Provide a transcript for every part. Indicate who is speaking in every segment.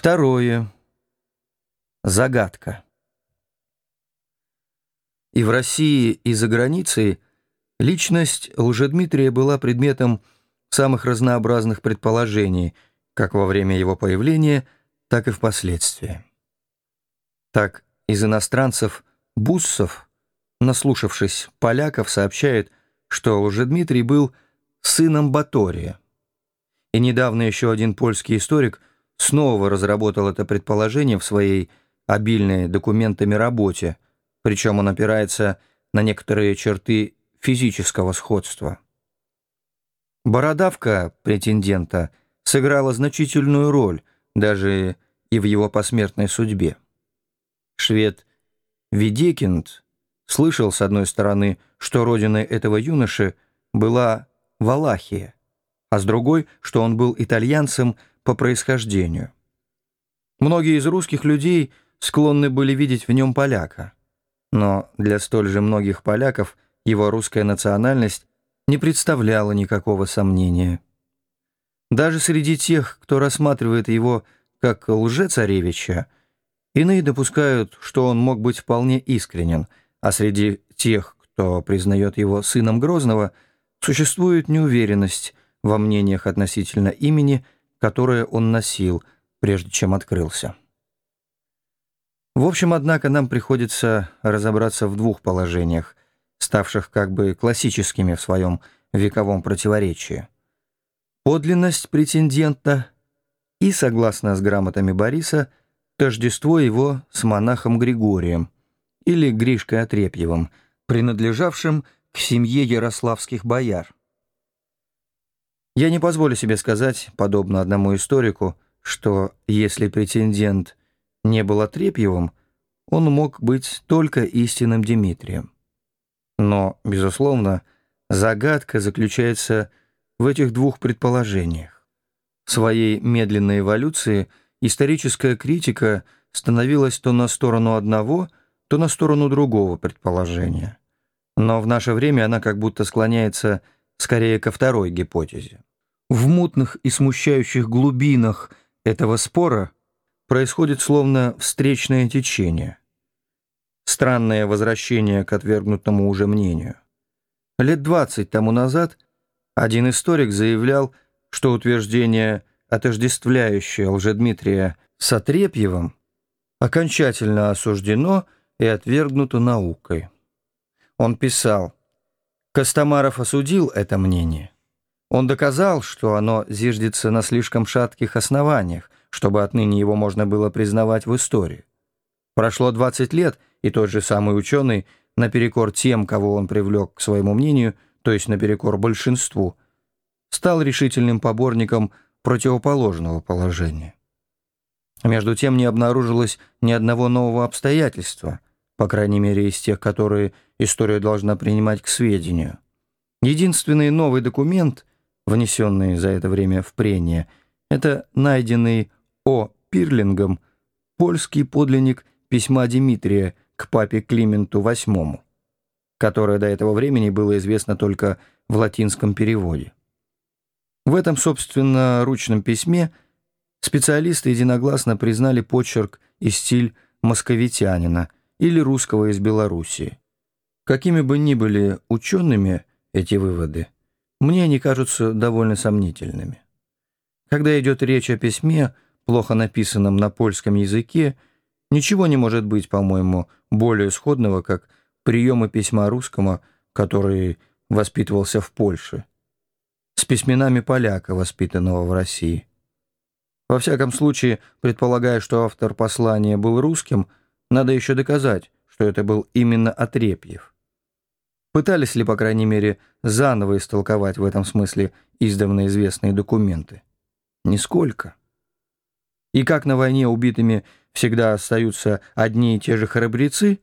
Speaker 1: Второе. Загадка. И в России, и за границей личность Лжедмитрия была предметом самых разнообразных предположений, как во время его появления, так и впоследствии. Так из иностранцев Буссов, наслушавшись поляков, сообщает, что Лжедмитрий был сыном Батория. И недавно еще один польский историк снова разработал это предположение в своей обильной документами работе, причем он опирается на некоторые черты физического сходства. Бородавка претендента сыграла значительную роль даже и в его посмертной судьбе. Швед Ведекинд слышал, с одной стороны, что родиной этого юноши была Валахия, а с другой, что он был итальянцем по происхождению. Многие из русских людей склонны были видеть в нем поляка, но для столь же многих поляков его русская национальность не представляла никакого сомнения. Даже среди тех, кто рассматривает его как лжецаревича, иные допускают, что он мог быть вполне искренен, а среди тех, кто признает его сыном Грозного, существует неуверенность во мнениях относительно имени, которое он носил, прежде чем открылся. В общем, однако, нам приходится разобраться в двух положениях, ставших как бы классическими в своем вековом противоречии. Подлинность претендента и, согласно с грамотами Бориса, тождество его с монахом Григорием или Гришкой Отрепьевым, принадлежавшим к семье ярославских бояр. Я не позволю себе сказать, подобно одному историку, что если претендент не был Отрепьевым, он мог быть только истинным Дмитрием. Но, безусловно, загадка заключается в этих двух предположениях. В своей медленной эволюции историческая критика становилась то на сторону одного, то на сторону другого предположения. Но в наше время она как будто склоняется скорее ко второй гипотезе. В мутных и смущающих глубинах этого спора происходит словно встречное течение странное возвращение к отвергнутому уже мнению. Лет двадцать тому назад один историк заявлял, что утверждение, отождествляющее Лжедмитрия с Отрепьевым, окончательно осуждено и отвергнуто наукой. Он писал, Костомаров осудил это мнение. Он доказал, что оно зиждется на слишком шатких основаниях, чтобы отныне его можно было признавать в истории. Прошло 20 лет, и тот же самый ученый, наперекор тем, кого он привлек к своему мнению, то есть наперекор большинству, стал решительным поборником противоположного положения. Между тем не обнаружилось ни одного нового обстоятельства, по крайней мере из тех, которые история должна принимать к сведению. Единственный новый документ, внесенный за это время в прение, это найденный О. Пирлингом польский подлинник письма Дмитрия к папе Клименту VIII, которое до этого времени было известно только в латинском переводе. В этом, собственно, ручном письме специалисты единогласно признали почерк и стиль московитянина или русского из Белоруссии. Какими бы ни были учеными эти выводы, мне они кажутся довольно сомнительными. Когда идет речь о письме, плохо написанном на польском языке, Ничего не может быть, по-моему, более сходного, как приемы письма русскому, который воспитывался в Польше, с письменами поляка, воспитанного в России. Во всяком случае, предполагая, что автор послания был русским, надо еще доказать, что это был именно Отрепьев. Пытались ли, по крайней мере, заново истолковать в этом смысле издавна известные документы? Нисколько. И как на войне убитыми всегда остаются одни и те же храбрецы,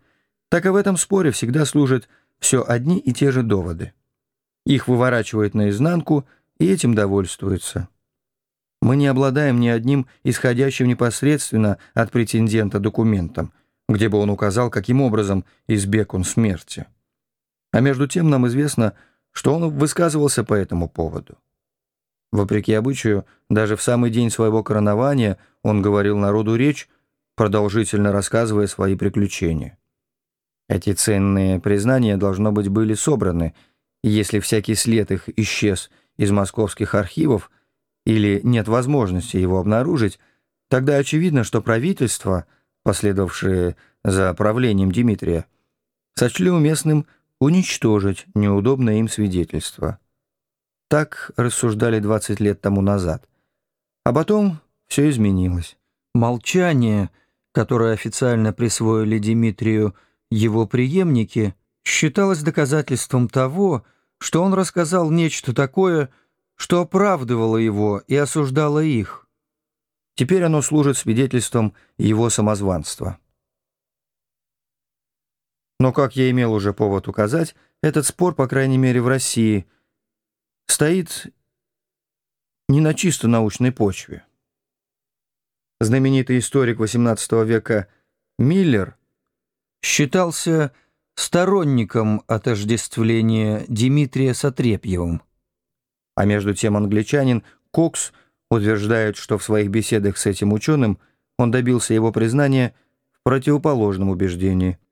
Speaker 1: так и в этом споре всегда служат все одни и те же доводы. Их выворачивают наизнанку и этим довольствуются. Мы не обладаем ни одним исходящим непосредственно от претендента документом, где бы он указал, каким образом избег он смерти. А между тем нам известно, что он высказывался по этому поводу. Вопреки обычаю, даже в самый день своего коронования он говорил народу речь, продолжительно рассказывая свои приключения. Эти ценные признания, должно быть, были собраны, и если всякий след их исчез из московских архивов или нет возможности его обнаружить, тогда очевидно, что правительство, последовавшее за правлением Дмитрия, сочли уместным уничтожить неудобное им свидетельство. Так рассуждали 20 лет тому назад. А потом все изменилось. Молчание, которое официально присвоили Дмитрию его преемники, считалось доказательством того, что он рассказал нечто такое, что оправдывало его и осуждало их. Теперь оно служит свидетельством его самозванства. Но, как я имел уже повод указать, этот спор, по крайней мере в России, стоит не на чисто научной почве. Знаменитый историк XVIII века Миллер считался сторонником отождествления Дмитрия с Отрепьевым. А между тем англичанин Кокс утверждает, что в своих беседах с этим ученым он добился его признания в противоположном убеждении –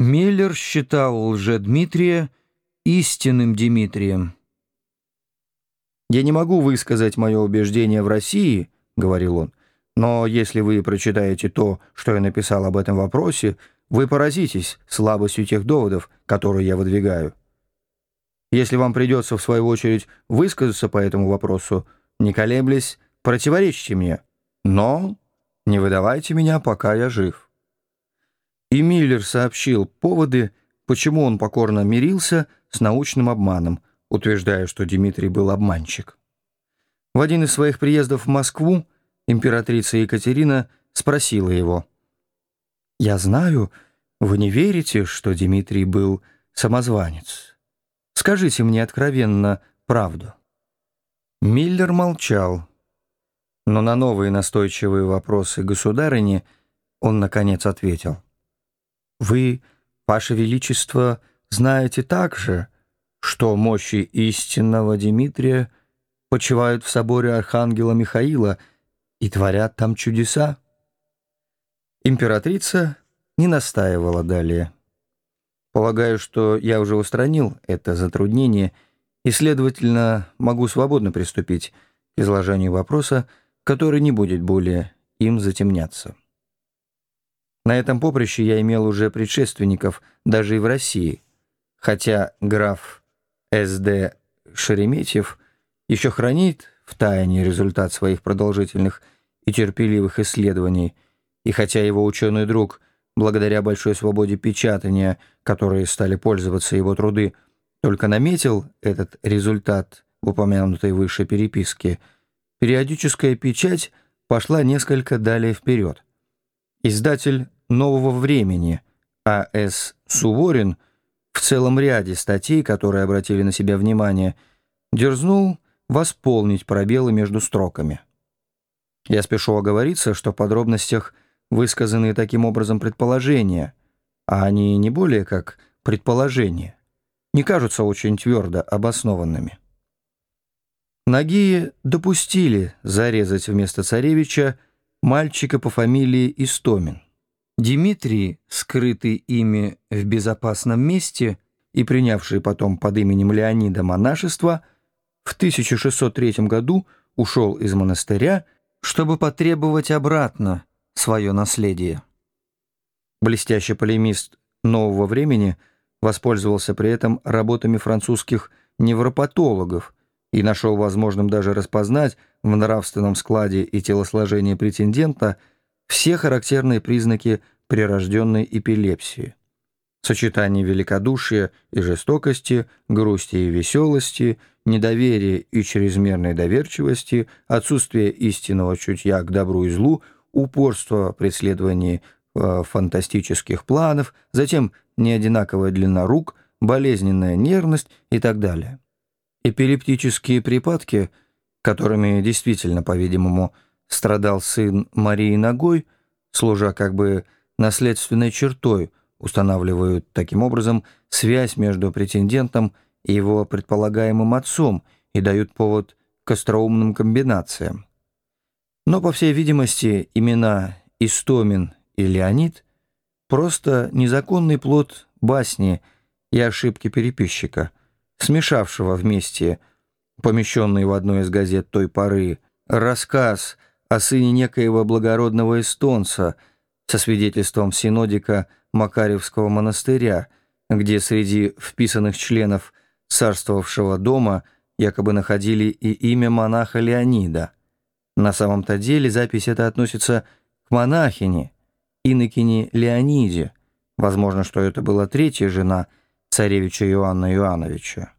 Speaker 1: Миллер считал лже-Дмитрия истинным Дмитрием. «Я не могу высказать мое убеждение в России», — говорил он, «но если вы прочитаете то, что я написал об этом вопросе, вы поразитесь слабостью тех доводов, которые я выдвигаю. Если вам придется, в свою очередь, высказаться по этому вопросу, не колеблясь, противоречьте мне, но не выдавайте меня, пока я жив». И Миллер сообщил поводы, почему он покорно мирился с научным обманом, утверждая, что Дмитрий был обманщик. В один из своих приездов в Москву императрица Екатерина спросила его, «Я знаю, вы не верите, что Дмитрий был самозванец. Скажите мне откровенно правду». Миллер молчал, но на новые настойчивые вопросы государыни он, наконец, ответил — вы, Ваше Величество, знаете также, что мощи истинного Дмитрия почивают в соборе Архангела Михаила и творят там чудеса? Императрица не настаивала далее. Полагаю, что я уже устранил это затруднение и, следовательно, могу свободно приступить к изложению вопроса, который не будет более им затемняться. На этом поприще я имел уже предшественников даже и в России, хотя граф С.Д. Шереметьев еще хранит в тайне результат своих продолжительных и терпеливых исследований, и хотя его ученый друг, благодаря большой свободе печатания, которые стали пользоваться его труды, только наметил этот результат в упомянутой выше переписке, периодическая печать пошла несколько далее вперед. Издатель «Нового времени» А.С. Суворин в целом ряде статей, которые обратили на себя внимание, дерзнул восполнить пробелы между строками. Я спешу оговориться, что в подробностях высказаны таким образом предположения, а они не более как предположения, не кажутся очень твердо обоснованными. Ноги допустили зарезать вместо царевича мальчика по фамилии Истомин. Дмитрий, скрытый ими в безопасном месте и принявший потом под именем Леонида монашество, в 1603 году ушел из монастыря, чтобы потребовать обратно свое наследие. Блестящий полемист нового времени воспользовался при этом работами французских невропатологов и нашел возможным даже распознать в нравственном складе и телосложении претендента – все характерные признаки прирожденной эпилепсии. Сочетание великодушия и жестокости, грусти и веселости, недоверия и чрезмерной доверчивости, отсутствие истинного чутья к добру и злу, упорство в преследовании э, фантастических планов, затем неодинаковая длина рук, болезненная нервность и так далее. Эпилептические припадки, которыми действительно, по-видимому, страдал сын Марии ногой, служа как бы наследственной чертой, устанавливают таким образом связь между претендентом и его предполагаемым отцом и дают повод к остроумным комбинациям. Но, по всей видимости, имена Истомин и Леонид — просто незаконный плод басни и ошибки переписчика, смешавшего вместе помещенный в одной из газет той поры рассказ о сыне некоего благородного эстонца со свидетельством синодика Макаревского монастыря, где среди вписанных членов царствовавшего дома якобы находили и имя монаха Леонида. На самом-то деле запись эта относится к монахине, инокине Леониде. Возможно, что это была третья жена царевича Иоанна Иоанновича.